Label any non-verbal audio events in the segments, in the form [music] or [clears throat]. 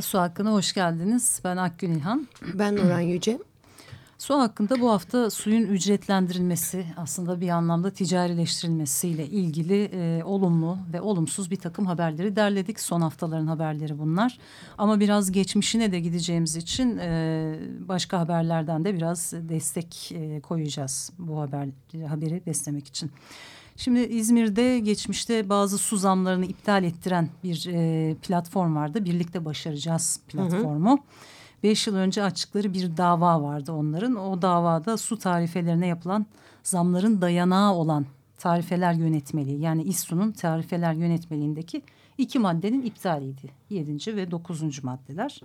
Merhaba, Su Hakkı'na hoş geldiniz. Ben Akgün İlhan. Ben Nuran Yüce. Su hakkında bu hafta suyun ücretlendirilmesi aslında bir anlamda ticarileştirilmesiyle ilgili e, olumlu ve olumsuz bir takım haberleri derledik. Son haftaların haberleri bunlar. Ama biraz geçmişine de gideceğimiz için e, başka haberlerden de biraz destek e, koyacağız bu haber haberi beslemek için. Şimdi İzmir'de geçmişte bazı su zamlarını iptal ettiren bir e, platform vardı. Birlikte başaracağız platformu. Hı hı. Beş yıl önce açtıkları bir dava vardı onların. O davada su tarifelerine yapılan zamların dayanağı olan tarifeler yönetmeliği yani İSSU'nun tarifeler yönetmeliğindeki iki maddenin iptaliydi. Yedinci ve dokuzuncu maddeler.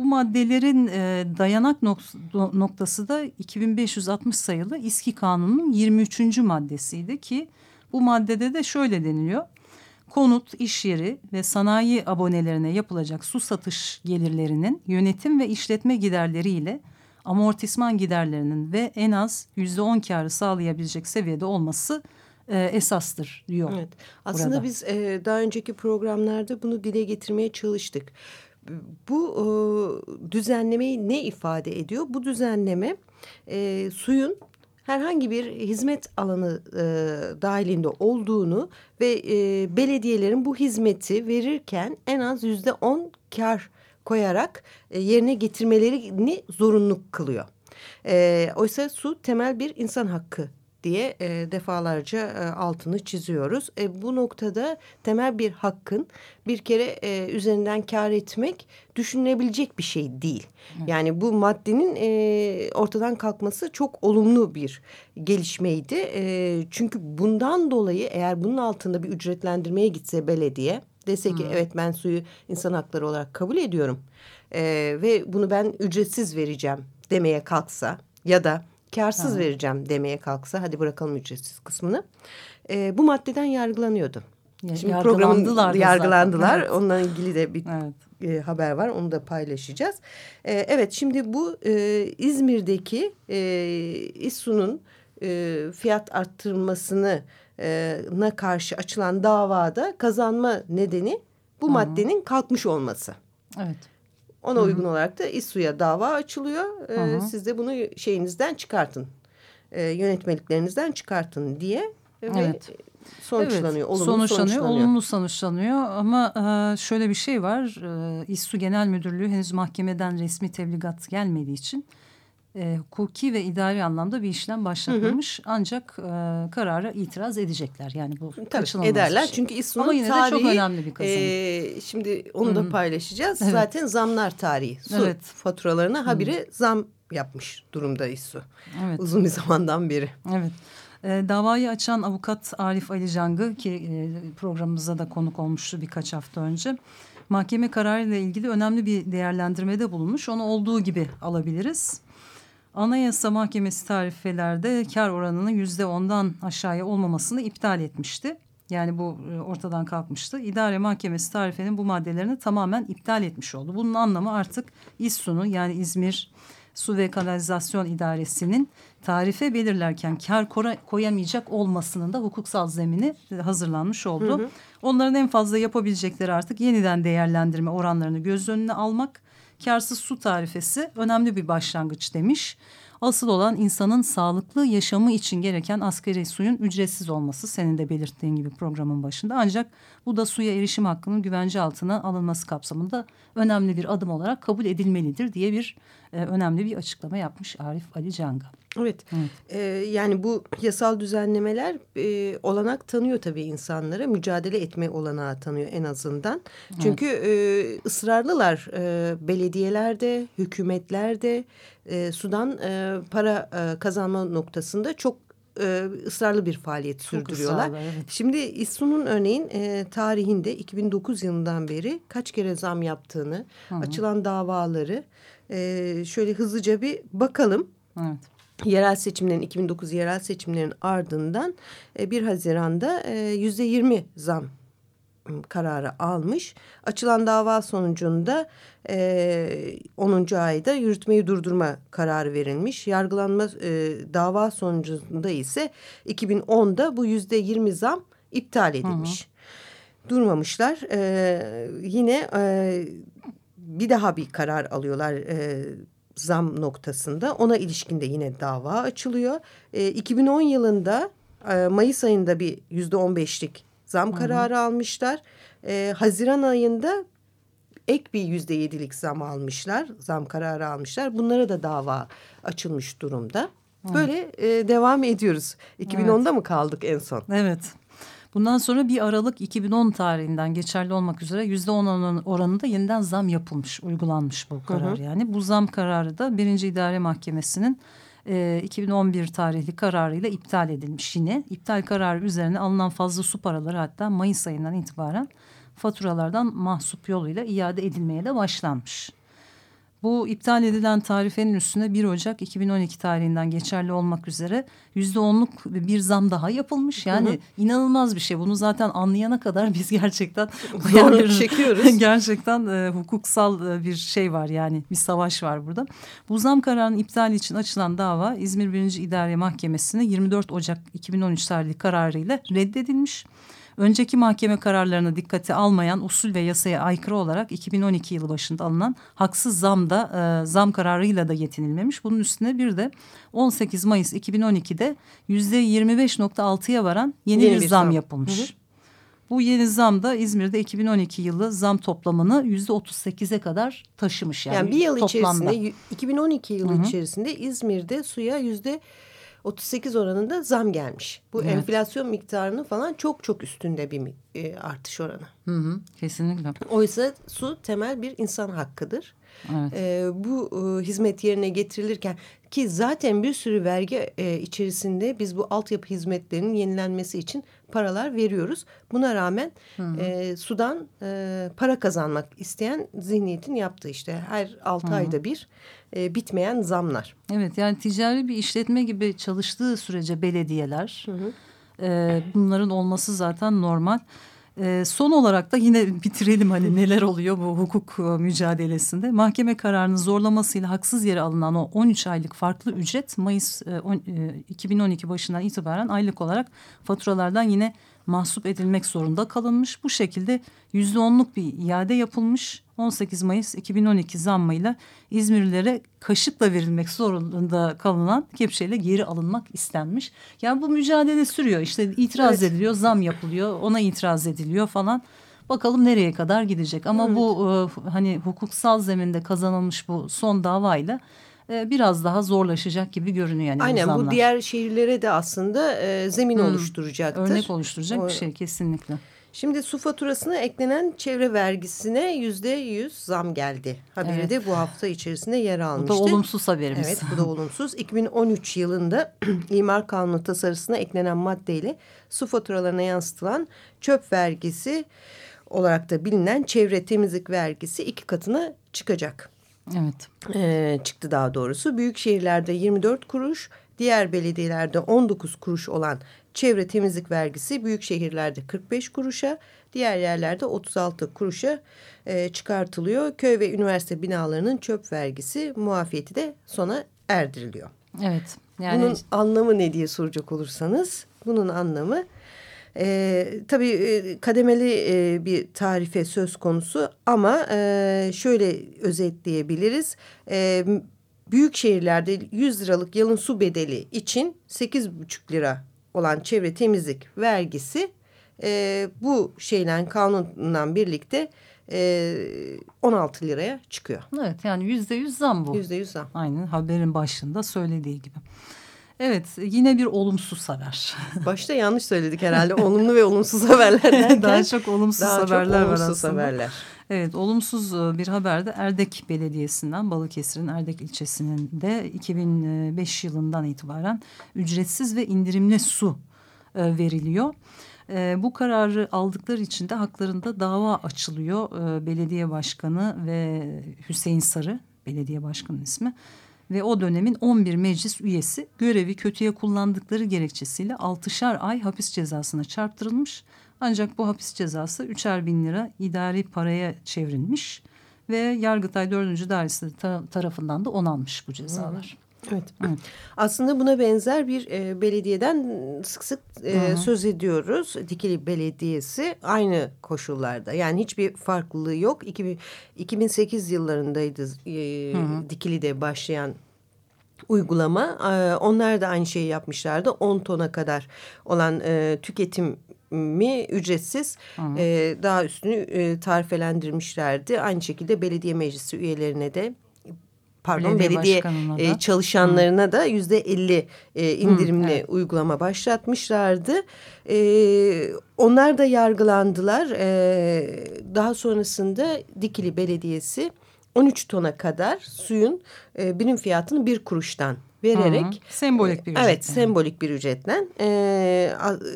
Bu maddelerin e, dayanak nok noktası da 2560 sayılı İSKİ Kanunu'nun 23. maddesiydi ki bu maddede de şöyle deniliyor konut, iş yeri ve sanayi abonelerine yapılacak su satış gelirlerinin yönetim ve işletme giderleriyle amortisman giderlerinin ve en az yüzde on karı sağlayabilecek seviyede olması e, esastır diyor. Evet. Aslında burada. biz e, daha önceki programlarda bunu dile getirmeye çalıştık. Bu e, düzenlemeyi ne ifade ediyor? Bu düzenleme e, suyun herhangi bir hizmet alanı e, dahilinde olduğunu ve e, belediyelerin bu hizmeti verirken en az yüzde on kar koyarak e, yerine getirmelerini zorunlu kılıyor. E, oysa su temel bir insan hakkı diye e, defalarca e, altını çiziyoruz. E, bu noktada temel bir hakkın bir kere e, üzerinden kar etmek düşünülebilecek bir şey değil. Evet. Yani bu maddenin e, ortadan kalkması çok olumlu bir gelişmeydi. E, çünkü bundan dolayı eğer bunun altında bir ücretlendirmeye gitse belediye dese ki hmm. evet ben suyu insan hakları olarak kabul ediyorum e, ve bunu ben ücretsiz vereceğim demeye kalksa ya da karsız ha. vereceğim demeye kalksa hadi bırakalım ücretsiz kısmını e, bu maddeden yargılanıyordu. Ya, Şimdi programın yargılandılar. Evet. Onunla ilgili de bir evet. e, haber var. Onu da paylaşacağız. E, evet şimdi bu e, İzmir'deki e, İSSU'nun e, fiyat arttırmasını e, na karşı açılan davada kazanma nedeni bu Hı -hı. maddenin kalkmış olması. Evet. Ona Hı -hı. uygun olarak da İSSU'ya dava açılıyor. Ee, siz de bunu şeyinizden çıkartın. Ee, yönetmeliklerinizden çıkartın diye. Evet. Ve sonuçlanıyor. Evet, olumlu sonuçlanıyor, sonuçlanıyor. Olumlu sonuçlanıyor ama e, şöyle bir şey var. E, İSSU Genel Müdürlüğü henüz mahkemeden resmi tebligat gelmediği için e, hukuki ve idari anlamda bir işlem başlatılmış. Hı hı. Ancak e, karara itiraz edecekler. Yani bu Tabii ederler. Şey. Çünkü İSU'nun Ama yine tarihi, de çok önemli bir kazanım. E, şimdi onu hı hı. da paylaşacağız. Evet. Zaten zamlar tarihi. Su evet. faturalarına habire hı. zam yapmış durumda İSU. Evet. Uzun bir zamandan beri. Evet. E, davayı açan avukat Arif Ali Cangı ki e, programımıza da konuk olmuştu birkaç hafta önce. Mahkeme kararıyla ilgili önemli bir değerlendirmede bulunmuş. Onu olduğu gibi alabiliriz. Anayasa Mahkemesi tarifelerde kar oranının yüzde ondan aşağıya olmamasını iptal etmişti. Yani bu e, ortadan kalkmıştı. İdare Mahkemesi tarifenin bu maddelerini tamamen iptal etmiş oldu. Bunun anlamı artık İSSU'nun yani İzmir Su ve Kanalizasyon İdaresi'nin tarife belirlerken kar koyamayacak olmasının da hukuksal zemini hazırlanmış oldu. Hı hı. Onların en fazla yapabilecekleri artık yeniden değerlendirme oranlarını göz önüne almak karsız su tarifesi önemli bir başlangıç demiş. Asıl olan insanın sağlıklı yaşamı için gereken asgari suyun ücretsiz olması senin de belirttiğin gibi programın başında. Ancak bu da suya erişim hakkının güvence altına alınması kapsamında önemli bir adım olarak kabul edilmelidir diye bir e, önemli bir açıklama yapmış Arif Ali Canga. Evet, evet. Ee, yani bu yasal düzenlemeler e, olanak tanıyor tabii insanlara. Mücadele etme olanağı tanıyor en azından. Evet. Çünkü e, ısrarlılar e, belediyelerde, hükümetlerde e, sudan e, para e, kazanma noktasında çok e, ısrarlı bir faaliyet Çok sürdürüyorlar. ısrarlı, evet. Şimdi İSSU'nun örneğin e, tarihinde 2009 yılından beri kaç kere zam yaptığını, açılan davaları e, şöyle hızlıca bir bakalım. Evet. Yerel seçimlerin 2009 yerel seçimlerin ardından e, 1 Haziran'da e, yüzde 20 zam m, kararı almış. Açılan dava sonucunda e, 10. ayda yürütmeyi durdurma kararı verilmiş. Yargılanma e, dava sonucunda ise 2010'da bu yüzde 20 zam iptal edilmiş. Durmamışlar. E, yine e, bir daha bir karar alıyorlar e, zam noktasında. Ona ilişkin de yine dava açılıyor. E, 2010 yılında e, Mayıs ayında bir yüzde on beşlik zam kararı almışlar. E, Haziran ayında ek bir yüzde yedilik zam almışlar. Zam kararı almışlar. Bunlara da dava açılmış durumda. Böyle e, devam ediyoruz. 2010'da mı kaldık en son? Evet. Bundan sonra bir Aralık 2010 tarihinden geçerli olmak üzere yüzde on oranında yeniden zam yapılmış, uygulanmış bu karar. Yani bu zam kararı da birinci idare mahkemesinin e, 2011 tarihli kararıyla iptal edilmiş yine. İptal kararı üzerine alınan fazla su paraları hatta Mayıs ayından itibaren faturalardan mahsup yoluyla iade edilmeye de başlanmış. Bu iptal edilen tarifenin üstüne 1 Ocak 2012 tarihinden geçerli olmak üzere yüzde onluk bir zam daha yapılmış. Yani Hı hı. inanılmaz bir şey. Bunu zaten anlayana kadar biz gerçekten [laughs] Zorluk çekiyoruz. [laughs] gerçekten e, hukuksal e, bir şey var yani bir savaş var burada. Bu zam kararının iptali için açılan dava İzmir 1. İdare Mahkemesi'ne 24 Ocak 2013 tarihli kararıyla reddedilmiş. Önceki mahkeme kararlarını dikkate almayan usul ve yasaya aykırı olarak 2012 yılı başında alınan haksız zam da e, zam kararıyla da yetinilmemiş. Bunun üstüne bir de 18 Mayıs 2012'de yüzde 25.6'ya varan yeni, Yeni bir, bir zam, zam. yapılmış. Hı hı. Bu yeni zam da İzmir'de 2012 yılı zam toplamını yüzde 38'e kadar taşımış. Yani, Yani, bir yıl toplamda. içerisinde y- 2012 yılı Hı hı. içerisinde İzmir'de suya yüzde 38 oranında zam gelmiş. Bu Evet. enflasyon miktarının falan çok çok üstünde bir e, artış oranı. Hı hı, kesinlikle. Oysa su temel bir insan hakkıdır. Evet. E, bu e, hizmet yerine getirilirken ki zaten bir sürü vergi e, içerisinde biz bu altyapı hizmetlerinin yenilenmesi için paralar veriyoruz. Buna rağmen e, sudan e, para kazanmak isteyen zihniyetin yaptığı işte her altı ayda bir e, bitmeyen zamlar. Evet yani ticari bir işletme gibi çalıştığı sürece belediyeler e, bunların olması zaten normal. E, son olarak da yine [laughs] bitirelim hani neler oluyor bu hukuk e, mücadelesinde. Mahkeme kararının zorlamasıyla haksız yere alınan o 13 aylık farklı ücret Mayıs e, on- e, 2012 başından itibaren aylık olarak faturalardan yine mahsup edilmek zorunda kalınmış. Bu şekilde yüzde onluk bir iade yapılmış. 18 Mayıs 2012 zammıyla İzmirlilere kaşıkla verilmek zorunda kalınan kepçeyle geri alınmak istenmiş. Yani bu mücadele sürüyor. İşte itiraz Evet. ediliyor, zam yapılıyor, ona itiraz ediliyor falan. Bakalım nereye kadar gidecek. Ama bu e, hani hukuksal zeminde kazanılmış bu son davayla e, biraz daha zorlaşacak gibi görünüyor yani Aynen bu zamlar. diğer şehirlere de aslında e, zemin Hmm. oluşturacaktır. Örnek oluşturacak O- bir şey kesinlikle. Şimdi su faturasına eklenen çevre vergisine yüzde yüz zam geldi. Haberi Evet. de bu hafta içerisinde yer Bu almıştı. da olumsuz haberimiz. Evet bu da olumsuz. 2013 yılında [clears throat] imar kanunu tasarısına eklenen maddeyle su faturalarına yansıtılan çöp vergisi olarak da bilinen çevre temizlik vergisi iki katına çıkacak. Evet. Ee, çıktı daha doğrusu. Büyük şehirlerde 24 kuruş, diğer belediyelerde 19 kuruş olan çevre temizlik vergisi büyük şehirlerde 45 kuruşa, diğer yerlerde 36 kuruşa e, çıkartılıyor. Köy ve üniversite binalarının çöp vergisi muafiyeti de sona erdiriliyor. Evet. Yani Bunun anlamı ne diye soracak olursanız, bunun anlamı e, tabii e, kademeli e, bir tarife söz konusu ama e, şöyle özetleyebiliriz. E, büyük şehirlerde 100 liralık yalın su bedeli için 8,5 lira olan çevre temizlik vergisi e, bu şeyle kanunla birlikte e, 16 liraya çıkıyor. evet yani yüzde yüz zam bu. Yüzde yüz zam. Aynen haberin başında söylediği gibi. Evet yine bir olumsuz haber. [laughs] Başta yanlış söyledik herhalde. Olumlu ve olumsuz haberler [laughs] derken. Daha çok olumsuz daha çok haberler var olumsuz aslında. haberler. Evet olumsuz e, bir haber de Erdek Belediyesi'nden Balıkesir'in Erdek ilçesinin de 2005 yılından itibaren ücretsiz ve indirimli su e, veriliyor. E, bu kararı aldıkları için de haklarında dava açılıyor. Belediye Başkanı ve Hüseyin Sarı belediye başkanının ismi ve o dönemin 11 meclis üyesi görevi kötüye kullandıkları gerekçesiyle 6'şar ay hapis cezasına çarptırılmış. Ancak bu hapis cezası 3'er bin lira idari paraya çevrilmiş ve Yargıtay 4. Dairesi tarafından da onanmış bu cezalar. Evet. evet. Aslında buna benzer bir e, belediyeden sık sık e, söz ediyoruz. Dikili Belediyesi aynı koşullarda. Yani hiçbir farklılığı yok. 2000, 2008 yıllarındaydı e, Dikili'de başlayan uygulama. Onlar da aynı şeyi yapmışlardı. 10 tona kadar olan e, tüketim mi ücretsiz e, daha üstünü e, tarifelendirmişlerdi. Aynı şekilde belediye meclisi üyelerine de pardon belediye, belediye e, çalışanlarına Hı. da yüzde elli indirimli Hı, evet. uygulama başlatmışlardı. E, onlar da yargılandılar. E, daha sonrasında Dikili Belediyesi 13 tona kadar suyun e, birim fiyatını bir kuruştan vererek. Hı hı. Sembolik bir ücretle. Evet sembolik bir ücretle e,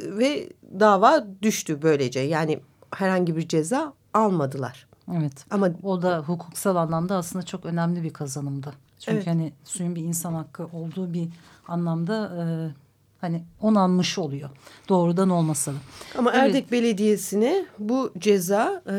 ve dava düştü böylece. Yani herhangi bir ceza almadılar. Evet ama o da hukuksal anlamda aslında çok önemli bir kazanımdı. Çünkü evet. hani suyun bir insan hakkı olduğu bir anlamda e, hani onanmış oluyor. Doğrudan olmasa da. Ama evet. Erdek Belediyesi'ne bu ceza e,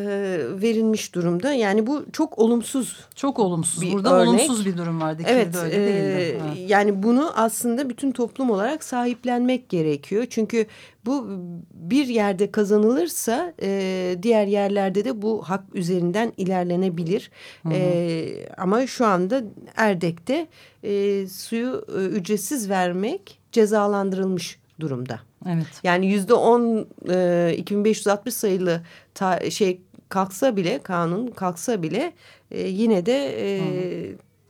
verilmiş durumda. Yani bu çok olumsuz. Çok olumsuz. Bir Burada örnek. olumsuz bir durum vardı. Evet. Öyle e, değildi. evet. Yani bunu aslında bütün toplum olarak sahiplenmek gerekiyor. Çünkü bu bir yerde kazanılırsa e, diğer yerlerde de bu hak üzerinden ilerlenebilir. Hı hı. E, ama şu anda Erdek'te e, suyu e, ücretsiz vermek cezalandırılmış durumda. Evet. Yani yüzde on 2560 sayılı ta, şey kalksa bile kanun kalksa bile e, yine de e,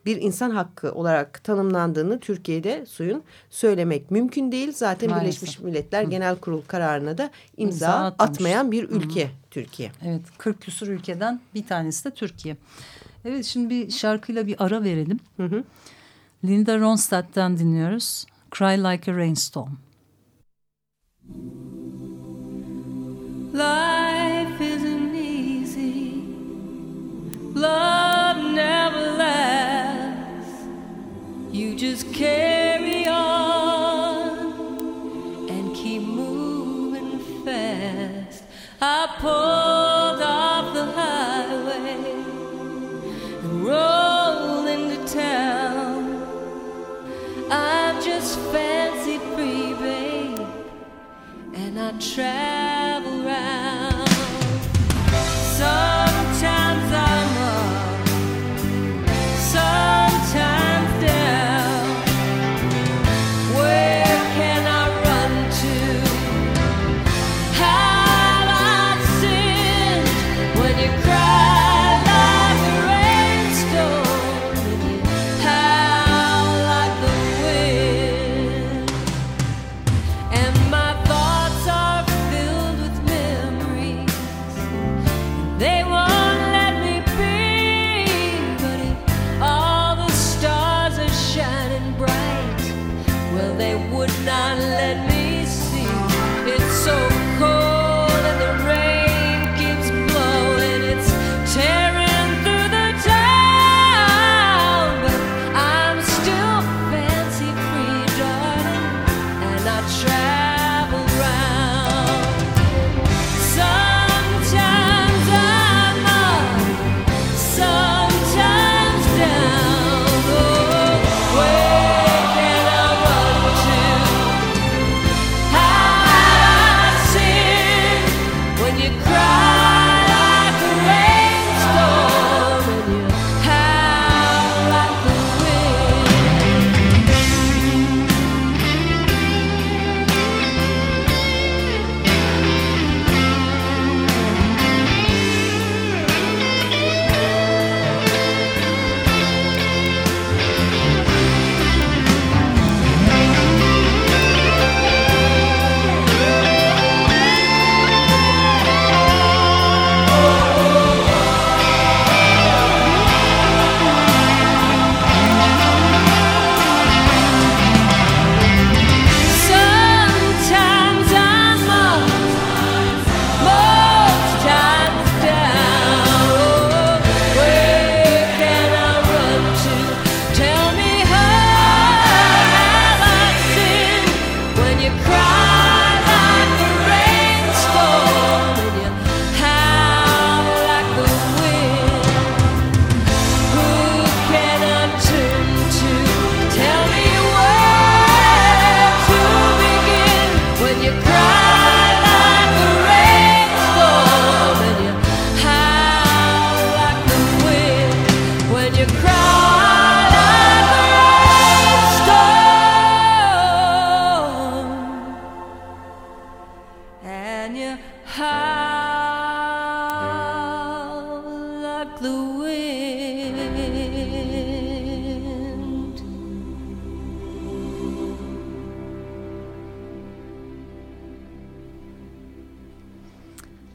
bir insan hakkı olarak tanımlandığını Türkiye'de suyun söylemek mümkün değil. Zaten Maalesef. Birleşmiş Milletler Hı. Genel Kurul kararına da imza, imza atmayan bir ülke Hı. Türkiye. Evet 40 küsur ülkeden bir tanesi de Türkiye. Evet şimdi bir şarkıyla bir ara verelim. Hı hı. Linda Ronstadt'ten dinliyoruz. Cry Like a Rainstorm. Life isn't easy. Love never lasts. You just carry on and keep moving fast. I pulled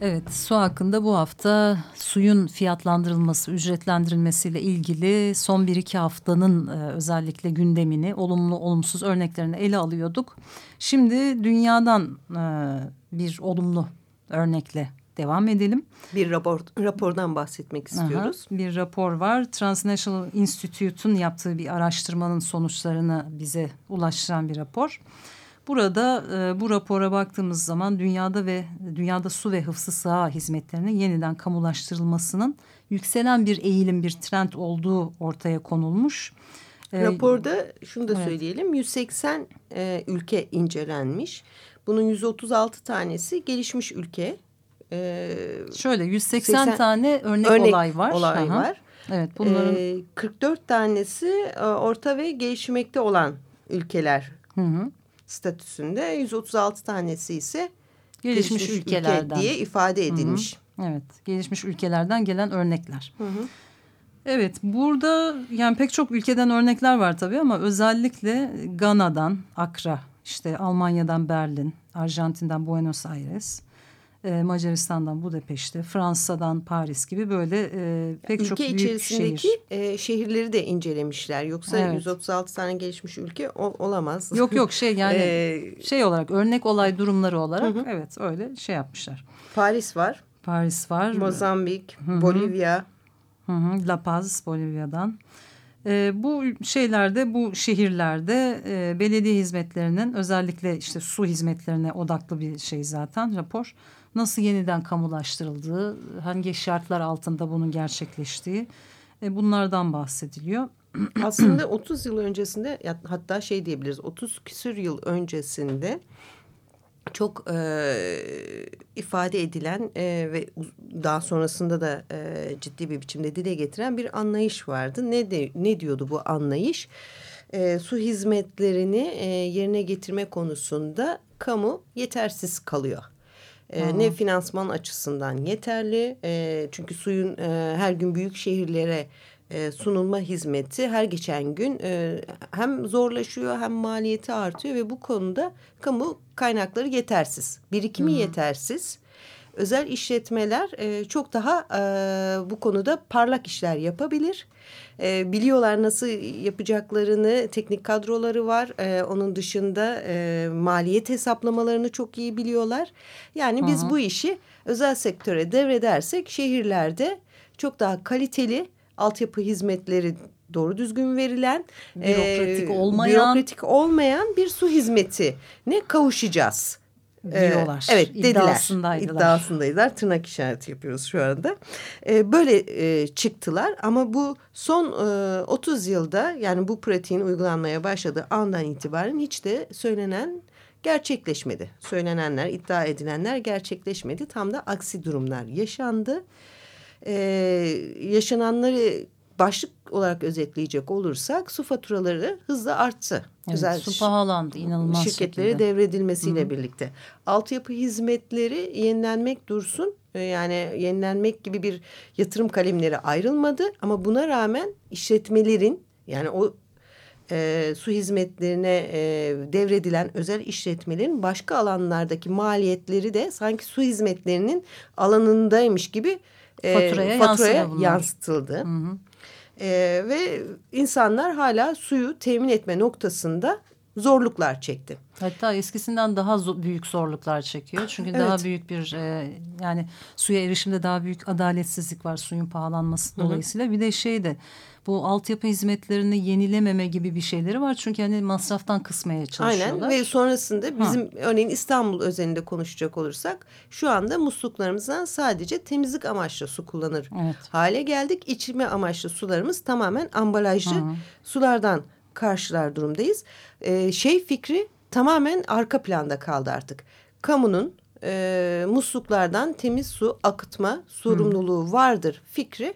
Evet, su hakkında bu hafta suyun fiyatlandırılması, ücretlendirilmesiyle ilgili son bir iki haftanın e, özellikle gündemini, olumlu olumsuz örneklerini ele alıyorduk. Şimdi dünyadan e, bir olumlu örnekle devam edelim. Bir rapor, rapordan bahsetmek istiyoruz. Aha, bir rapor var. Transnational Institute'un yaptığı bir araştırmanın sonuçlarını bize ulaştıran bir rapor. Burada e, bu rapora baktığımız zaman dünyada ve dünyada su ve hıfzı saha hizmetlerinin yeniden kamulaştırılmasının yükselen bir eğilim, bir trend olduğu ortaya konulmuş. Raporda şunu da evet. söyleyelim 180 e, ülke incelenmiş. Bunun 136 tanesi gelişmiş ülke. E, Şöyle 180 80 tane örnek, örnek olay var. Olay Aha. var. Evet bunların e, 44 tanesi e, orta ve gelişmekte olan ülkeler. Hı hı statüsünde 136 tanesi ise gelişmiş, gelişmiş ülkelerden ülke diye ifade edilmiş. Hı hı. Evet, gelişmiş ülkelerden gelen örnekler. Hı hı. Evet, burada yani pek çok ülkeden örnekler var tabii ama özellikle Gana'dan Akra, işte Almanya'dan Berlin, Arjantin'den Buenos Aires, e, Macaristan'dan Budapeşte, Fransa'dan Paris gibi böyle e, pek ülke çok büyük içerisindeki şehir. E, şehirleri de incelemişler. Yoksa evet. 136 tane gelişmiş ülke o, olamaz. Yok yok şey yani [laughs] e, şey olarak örnek olay durumları olarak hı hı. evet öyle şey yapmışlar. Paris var. Paris var. Mozambik, hı hı. Bolivya. Hı hı. La Paz Bolivya'dan. E, bu şeylerde, bu şehirlerde e, belediye hizmetlerinin özellikle işte su hizmetlerine odaklı bir şey zaten rapor nasıl yeniden kamulaştırıldığı, hangi şartlar altında bunun gerçekleştiği e, bunlardan bahsediliyor. [clears throat] Aslında 30 yıl öncesinde hatta şey diyebiliriz 30 küsür yıl öncesinde çok e, ifade edilen e, ve daha sonrasında da e, ciddi bir biçimde dile getiren bir anlayış vardı. Ne de, ne diyordu bu anlayış? E, su hizmetlerini e, yerine getirme konusunda kamu yetersiz kalıyor. E, ne finansman açısından yeterli e, çünkü suyun e, her gün büyük şehirlere e, sunulma hizmeti her geçen gün e, hem zorlaşıyor hem maliyeti artıyor ve bu konuda kamu kaynakları yetersiz, birikimi Hı. yetersiz. Özel işletmeler e, çok daha e, bu konuda parlak işler yapabilir. E, biliyorlar nasıl yapacaklarını, teknik kadroları var. E, onun dışında e, maliyet hesaplamalarını çok iyi biliyorlar. Yani biz Hı bu işi özel sektöre devredersek şehirlerde çok daha kaliteli altyapı hizmetleri doğru düzgün verilen bürokratik e, olmayan bürokratik olmayan bir su hizmeti ne kavuşacağız diyorlar. Ee, evet dediler. İddiasındaydılar. İddiasındaydılar. Tırnak işareti yapıyoruz şu anda. Ee, böyle e, çıktılar ama bu son e, 30 yılda yani bu pratiğin uygulanmaya başladığı andan itibaren hiç de söylenen gerçekleşmedi. Söylenenler, iddia edilenler gerçekleşmedi. Tam da aksi durumlar yaşandı. Ee, yaşananları başlık olarak özetleyecek olursak su faturaları hızla arttı. Evet, Güzel su pahalandı inanılmaz Şirketlere şekilde. devredilmesiyle Hı birlikte. Altyapı hizmetleri yenilenmek dursun. Ee, yani yenilenmek gibi bir yatırım kalemleri ayrılmadı. Ama buna rağmen işletmelerin yani o e, su hizmetlerine e, devredilen özel işletmelerin başka alanlardaki maliyetleri de sanki su hizmetlerinin alanındaymış gibi e, faturaya, faturaya yansıtıldı. Hı hı. E, ve insanlar hala suyu temin etme noktasında zorluklar çekti. Hatta eskisinden daha zo büyük zorluklar çekiyor. Çünkü evet. daha büyük bir e, yani suya erişimde daha büyük adaletsizlik var suyun pahalanması Hı -hı. dolayısıyla. Bir de şey de bu altyapı hizmetlerini yenilememe gibi bir şeyleri var. Çünkü hani masraftan kısmaya çalışıyorlar. Aynen ve sonrasında bizim ha. örneğin İstanbul özelinde konuşacak olursak şu anda musluklarımızdan sadece temizlik amaçlı su kullanır evet. hale geldik. İçme amaçlı sularımız tamamen ambalajlı Hı sulardan karşılar durumdayız. Ee, şey fikri tamamen arka planda kaldı artık. Kamunun e, musluklardan temiz su akıtma sorumluluğu Hı. vardır fikri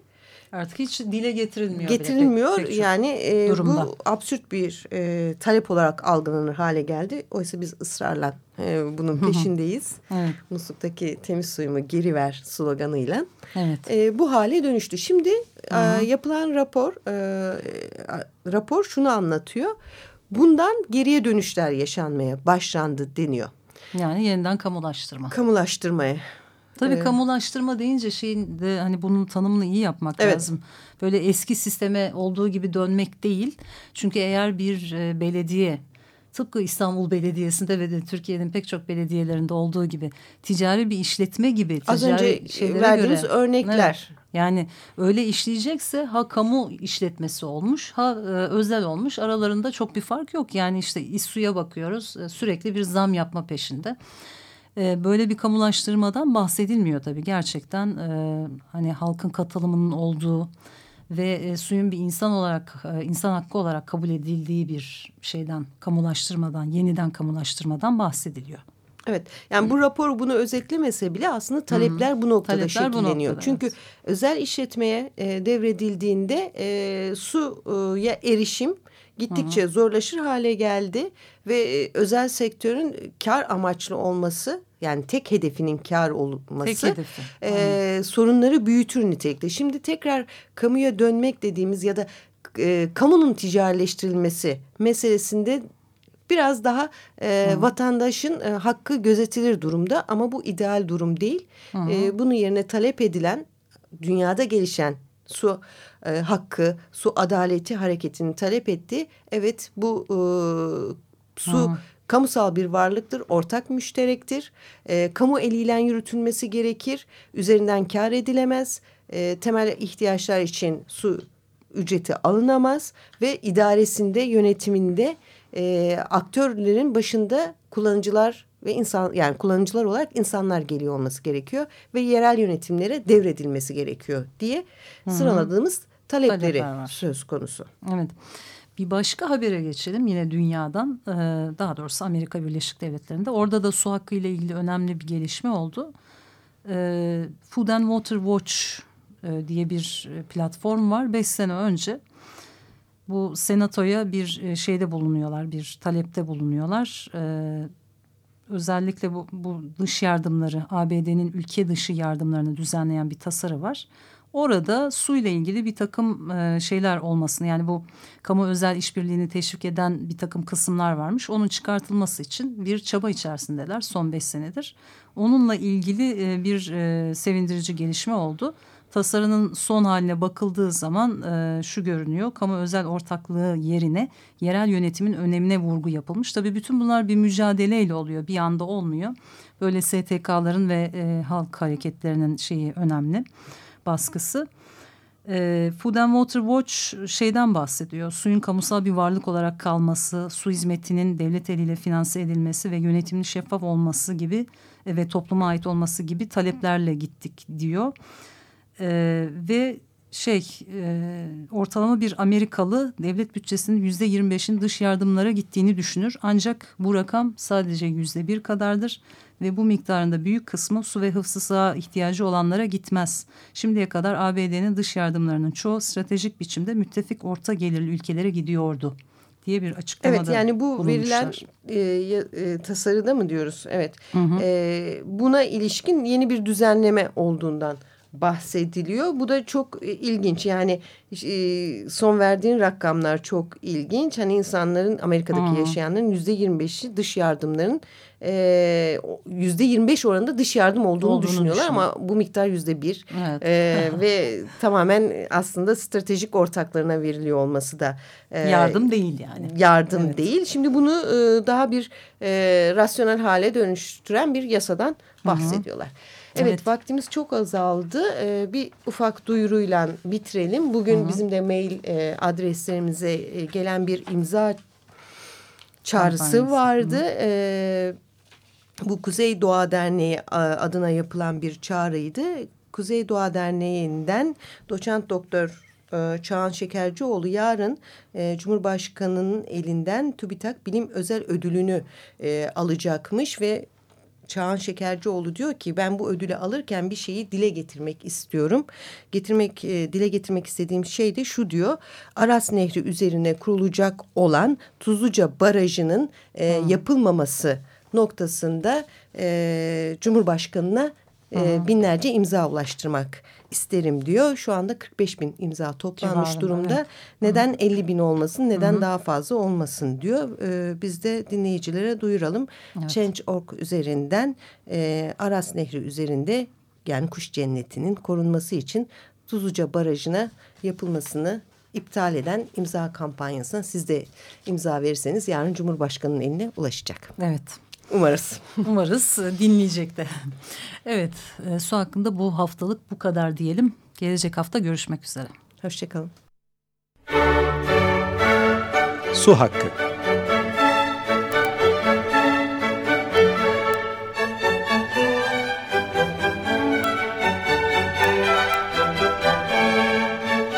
Artık hiç dile getirilmiyor. Getirilmiyor. Pek, pek yani e, bu absürt bir e, talep olarak algılanır hale geldi. Oysa biz ısrarla e, bunun peşindeyiz. evet. Musluktaki temiz suyumu geri ver sloganıyla. Evet. E, bu hale dönüştü. Şimdi e, yapılan rapor e, rapor şunu anlatıyor. Bundan geriye dönüşler yaşanmaya başlandı deniyor. Yani yeniden kamulaştırma. Kamulaştırmaya. Tabii ee, kamulaştırma deyince şeyin de hani bunun tanımını iyi yapmak evet. lazım. Böyle eski sisteme olduğu gibi dönmek değil. Çünkü eğer bir e, belediye tıpkı İstanbul Belediyesi'nde ve de Türkiye'nin pek çok belediyelerinde olduğu gibi ticari bir işletme gibi Az önce verdiğiniz göre, örnekler. Evet, yani öyle işleyecekse ha kamu işletmesi olmuş ha e, özel olmuş aralarında çok bir fark yok. Yani işte İSSU'ya bakıyoruz e, sürekli bir zam yapma peşinde. E, böyle bir kamulaştırmadan bahsedilmiyor tabii gerçekten e, hani halkın katılımının olduğu ve e, suyun bir insan olarak e, insan hakkı olarak kabul edildiği bir şeyden kamulaştırmadan yeniden kamulaştırmadan bahsediliyor. Evet yani bu rapor bunu özetlemese bile aslında talepler Hı -hı. bu noktada talepler şekilleniyor. Bu noktada, Çünkü evet. özel işletmeye e, devredildiğinde e, suya erişim gittikçe Hı -hı. zorlaşır hale geldi ve e, özel sektörün kar amaçlı olması yani tek hedefinin kar olması e, sorunları büyütür nitelikte. Şimdi tekrar kamuya dönmek dediğimiz ya da e, kamunun ticarileştirilmesi meselesinde biraz daha e, vatandaşın e, hakkı gözetilir durumda ama bu ideal durum değil. E, bunun yerine talep edilen dünyada gelişen su e, hakkı, su adaleti hareketini talep etti. Evet bu e, su Hı. kamusal bir varlıktır, ortak müşterektir. E, kamu eliyle yürütülmesi gerekir, üzerinden kar edilemez. E, temel ihtiyaçlar için su ücreti alınamaz ve idaresinde, yönetiminde e, aktörlerin başında kullanıcılar ve insan yani kullanıcılar olarak insanlar geliyor olması gerekiyor ve yerel yönetimlere devredilmesi gerekiyor diye sıraladığımız talepleri söz konusu. Evet. Bir başka habere geçelim yine dünyadan ee, daha doğrusu Amerika Birleşik Devletleri'nde orada da su hakkı ile ilgili önemli bir gelişme oldu. Ee, Food and Water Watch e, diye bir e, platform var beş sene önce bu senatoya bir e, şeyde bulunuyorlar bir talepte bulunuyorlar. Özellikle bu, bu dış yardımları ABD'nin ülke dışı yardımlarını düzenleyen bir tasarı var. Orada su ile ilgili bir takım e, şeyler olmasını yani bu kamu özel işbirliğini teşvik eden bir takım kısımlar varmış. Onun çıkartılması için bir çaba içerisindeler son beş senedir. Onunla ilgili e, bir e, sevindirici gelişme oldu. Tasarının son haline bakıldığı zaman e, şu görünüyor. Kamu özel ortaklığı yerine yerel yönetimin önemine vurgu yapılmış. Tabii bütün bunlar bir mücadeleyle oluyor. Bir anda olmuyor. Böyle STK'ların ve e, halk hareketlerinin şeyi önemli baskısı. E, Food and Water Watch şeyden bahsediyor. Suyun kamusal bir varlık olarak kalması, su hizmetinin devlet eliyle finanse edilmesi ve yönetimin şeffaf olması gibi e, ve topluma ait olması gibi taleplerle gittik diyor. E, ve şey e, ortalama bir Amerikalı devlet bütçesinin yüzde yirmi beşin dış yardımlara gittiğini düşünür. Ancak bu rakam sadece yüzde bir kadardır ve bu miktarında büyük kısmı su ve hıfzı saha ihtiyacı olanlara gitmez. Şimdiye kadar ABD'nin dış yardımlarının çoğu stratejik biçimde müttefik orta gelirli ülkelere gidiyordu diye bir açıklamada Evet yani bu verilen e, e, tasarıda mı diyoruz? Evet. Hı hı. E, buna ilişkin yeni bir düzenleme olduğundan bahsediliyor. Bu da çok e, ilginç. Yani e, son verdiğin rakamlar çok ilginç. Hani insanların Amerika'daki hmm. yaşayanların yüzde yirmi beşi dış yardımların e, yüzde yirmi beş oranında dış yardım olduğunu, olduğunu düşünüyorlar ama bu miktar yüzde bir [laughs] ve tamamen aslında stratejik ortaklarına veriliyor olması da yardım değil yani yardım evet. değil şimdi bunu daha bir rasyonel hale dönüştüren bir yasadan bahsediyorlar. Hı hı. Evet, evet vaktimiz çok azaldı. Ee, bir ufak duyuruyla bitirelim. Bugün Hı -hı. bizim de mail e, adreslerimize e, gelen bir imza çağrısı vardı. Ee, bu Kuzey Doğa Derneği adına yapılan bir çağrıydı. Kuzey Doğa Derneği'nden doçent doktor e, Çağan Şekercioğlu yarın e, Cumhurbaşkanı'nın elinden TÜBİTAK Bilim Özel Ödülünü e, alacakmış ve Çağan Şekercioğlu diyor ki ben bu ödülü alırken bir şeyi dile getirmek istiyorum. Getirmek e, dile getirmek istediğim şey de şu diyor. Aras Nehri üzerine kurulacak olan Tuzluca Barajı'nın e, hmm. yapılmaması noktasında e, Cumhurbaşkanı'na e, binlerce imza ulaştırmak isterim diyor. Şu anda 45 bin imza toplanmış Civarında, durumda. Evet. Neden Hı 50 bin olmasın, neden Hı daha fazla olmasın diyor. Ee, biz de dinleyicilere duyuralım. Evet. Change.org üzerinden e, Aras Nehri üzerinde yani kuş cennetinin korunması için Tuzluca Barajı'na yapılmasını iptal eden imza kampanyasına siz de imza verirseniz yarın Cumhurbaşkanı'nın eline ulaşacak. Evet. Umarız. Umarız e, dinleyecek de. Evet e, su hakkında bu haftalık bu kadar diyelim. Gelecek hafta görüşmek üzere. Hoşçakalın. Su hakkı.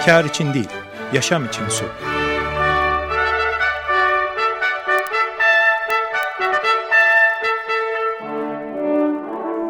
Kar için değil, yaşam için su.